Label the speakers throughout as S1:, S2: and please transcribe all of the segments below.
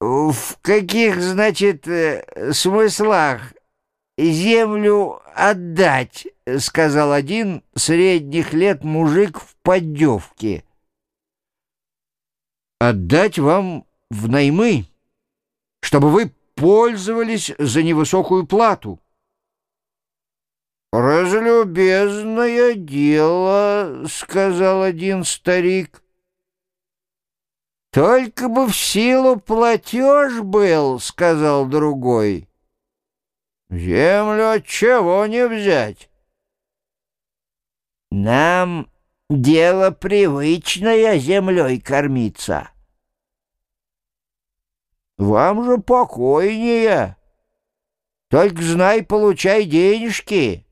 S1: в каких, значит, э, смыслах землю отдать?» — сказал один средних лет мужик в поддевке.
S2: «Отдать вам в наймы, чтобы вы пользовались за невысокую плату».
S1: «Разлюбезное дело», — сказал один старик. «Только бы в силу платеж был», — сказал другой. «Землю от чего не взять?» «Нам дело привычное землей кормиться». «Вам же покойнее. Только знай, получай денежки».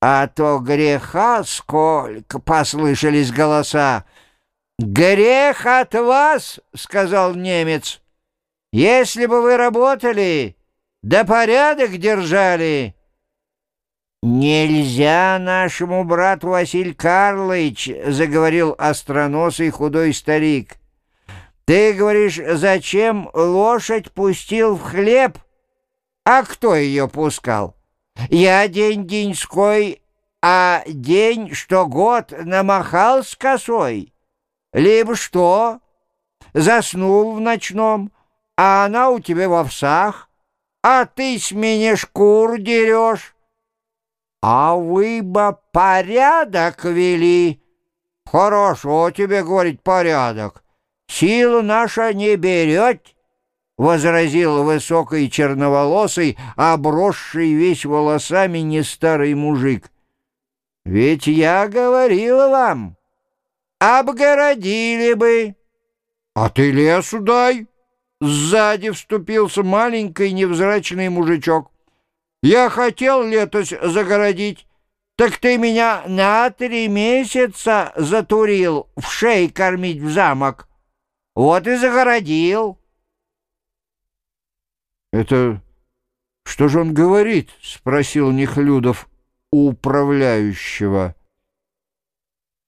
S1: «А то греха сколько!» — послышались голоса. «Грех от вас!» — сказал немец. «Если бы вы работали, да порядок держали...» «Нельзя нашему брату Василь Карлович», — заговорил остроносый худой старик. «Ты говоришь, зачем лошадь пустил в хлеб? А кто ее пускал?» Я день-деньской, а день, что год, намахал с косой. Либо что, заснул в ночном, а она у тебя в овсах, а ты с меня шкур дерешь. А вы бы порядок вели. Хорошо тебе, говорить порядок. Силу наша не берет, — возразил высокий черноволосый, обросший весь волосами не старый мужик. — Ведь я говорил вам, обгородили бы.
S2: — А ты лесу дай! — сзади вступился маленький невзрачный мужичок. — Я хотел летось загородить, так ты меня на три месяца затурил в шей кормить в замок. Вот и загородил. — «Это что же он говорит?» — спросил Нехлюдов у управляющего.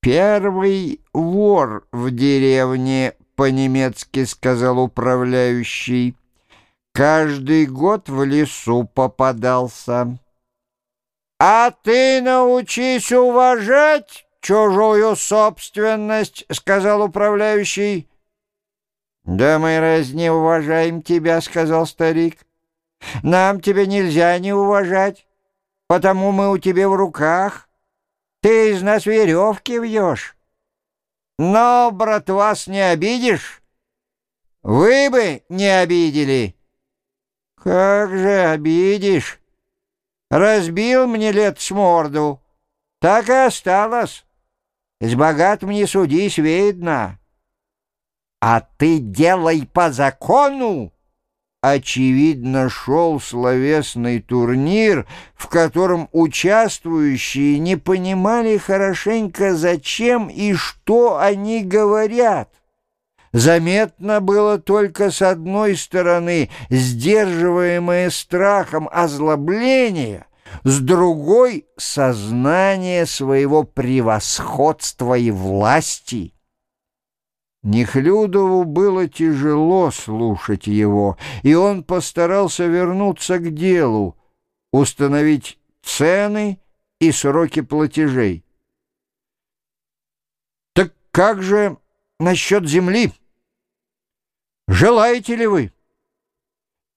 S1: «Первый вор в деревне», — по-немецки сказал управляющий. «Каждый год в лесу попадался». «А ты научись уважать чужую собственность», — сказал управляющий. «Да мы раз не уважаем тебя», — сказал старик. «Нам тебя нельзя не уважать, потому мы у тебя в руках. Ты из нас веревки вьешь. Но, брат, вас не обидишь? Вы бы не обидели». «Как же обидишь? Разбил мне лет с морду, так и осталось. С богатым не судись, видно». «А ты делай по закону!» Очевидно, шел словесный турнир, в котором участвующие не понимали хорошенько, зачем и что они говорят. Заметно было только с одной стороны сдерживаемое страхом озлобление, с другой — сознание своего превосходства и власти — Нехлюдову было тяжело слушать его, и он постарался вернуться к делу, установить цены и сроки платежей. «Так как же насчет земли? Желаете ли вы?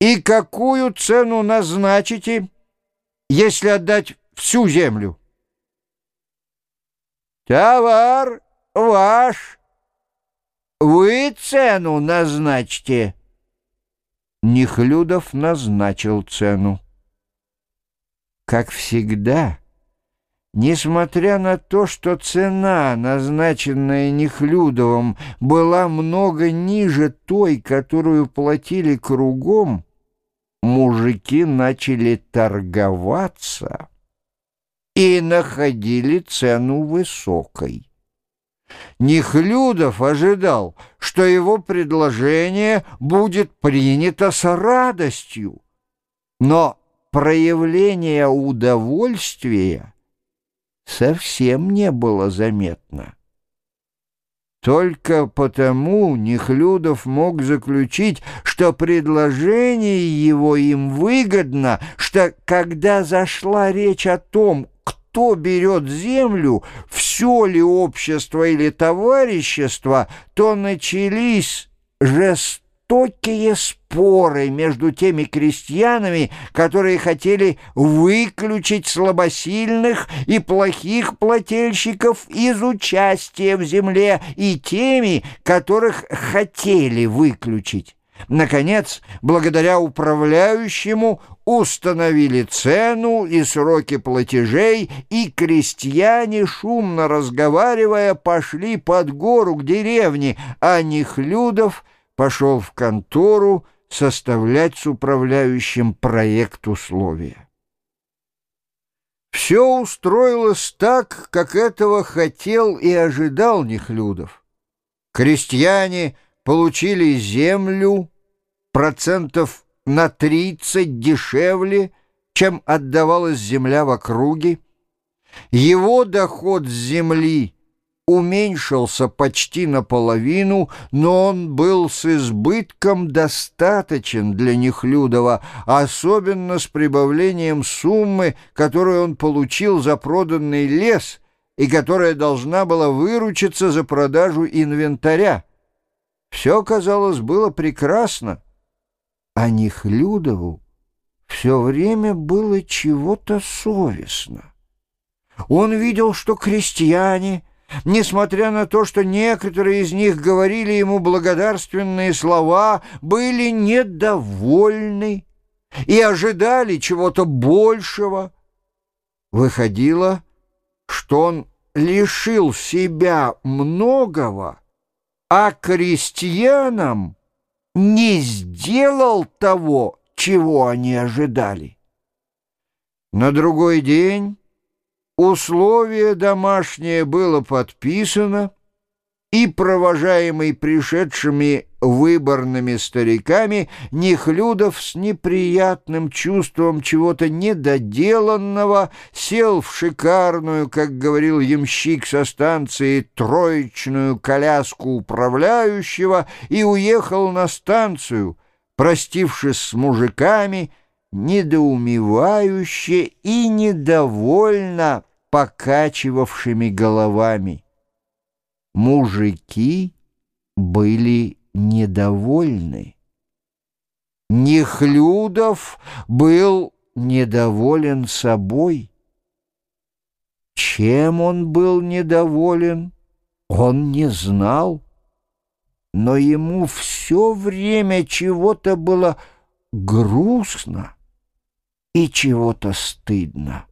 S1: И какую цену назначите, если отдать всю землю?» «Товар ваш!» Вы цену назначьте. Нехлюдов назначил цену. Как всегда, несмотря на то, что цена, назначенная Нехлюдовым, была много ниже той, которую платили кругом, мужики начали торговаться и находили цену высокой. Нехлюдов ожидал, что его предложение будет принято с радостью, но проявление удовольствия совсем не было заметно. Только потому Нехлюдов мог заключить, что предложение его им выгодно, что когда зашла речь о том, кто берет землю, все ли общество или товарищество, то начались жестокие споры между теми крестьянами, которые хотели выключить слабосильных и плохих плательщиков из участия в земле, и теми, которых хотели выключить. Наконец, благодаря управляющему установили цену и сроки платежей, и крестьяне, шумно разговаривая, пошли под гору к деревне, а Нехлюдов — пошел в контору составлять с управляющим проект условия. Все устроилось так, как этого хотел и ожидал Нехлюдов. Крестьяне получили землю процентов на 30 дешевле, чем отдавалась земля в округе. Его доход с земли – уменьшился почти наполовину, но он был с избытком достаточен для Нехлюдова, особенно с прибавлением суммы, которую он получил за проданный лес и которая должна была выручиться за продажу инвентаря. Все, казалось, было прекрасно, а Нехлюдову все время было чего-то совестно. Он видел, что крестьяне — Несмотря на то, что некоторые из них говорили ему благодарственные слова, были недовольны и ожидали чего-то большего, выходило, что он лишил себя многого, а крестьянам не сделал того, чего они ожидали. На другой день Условие домашнее было подписано, и, провожаемый пришедшими выборными стариками, Нехлюдов с неприятным чувством чего-то недоделанного сел в шикарную, как говорил ямщик со станции, троечную коляску управляющего и уехал на станцию, простившись с мужиками, недоумевающе и недовольно покачивавшими головами. Мужики были недовольны. Нехлюдов был недоволен собой. Чем он был недоволен, он не знал, но ему все время чего-то было грустно и чего-то стыдно.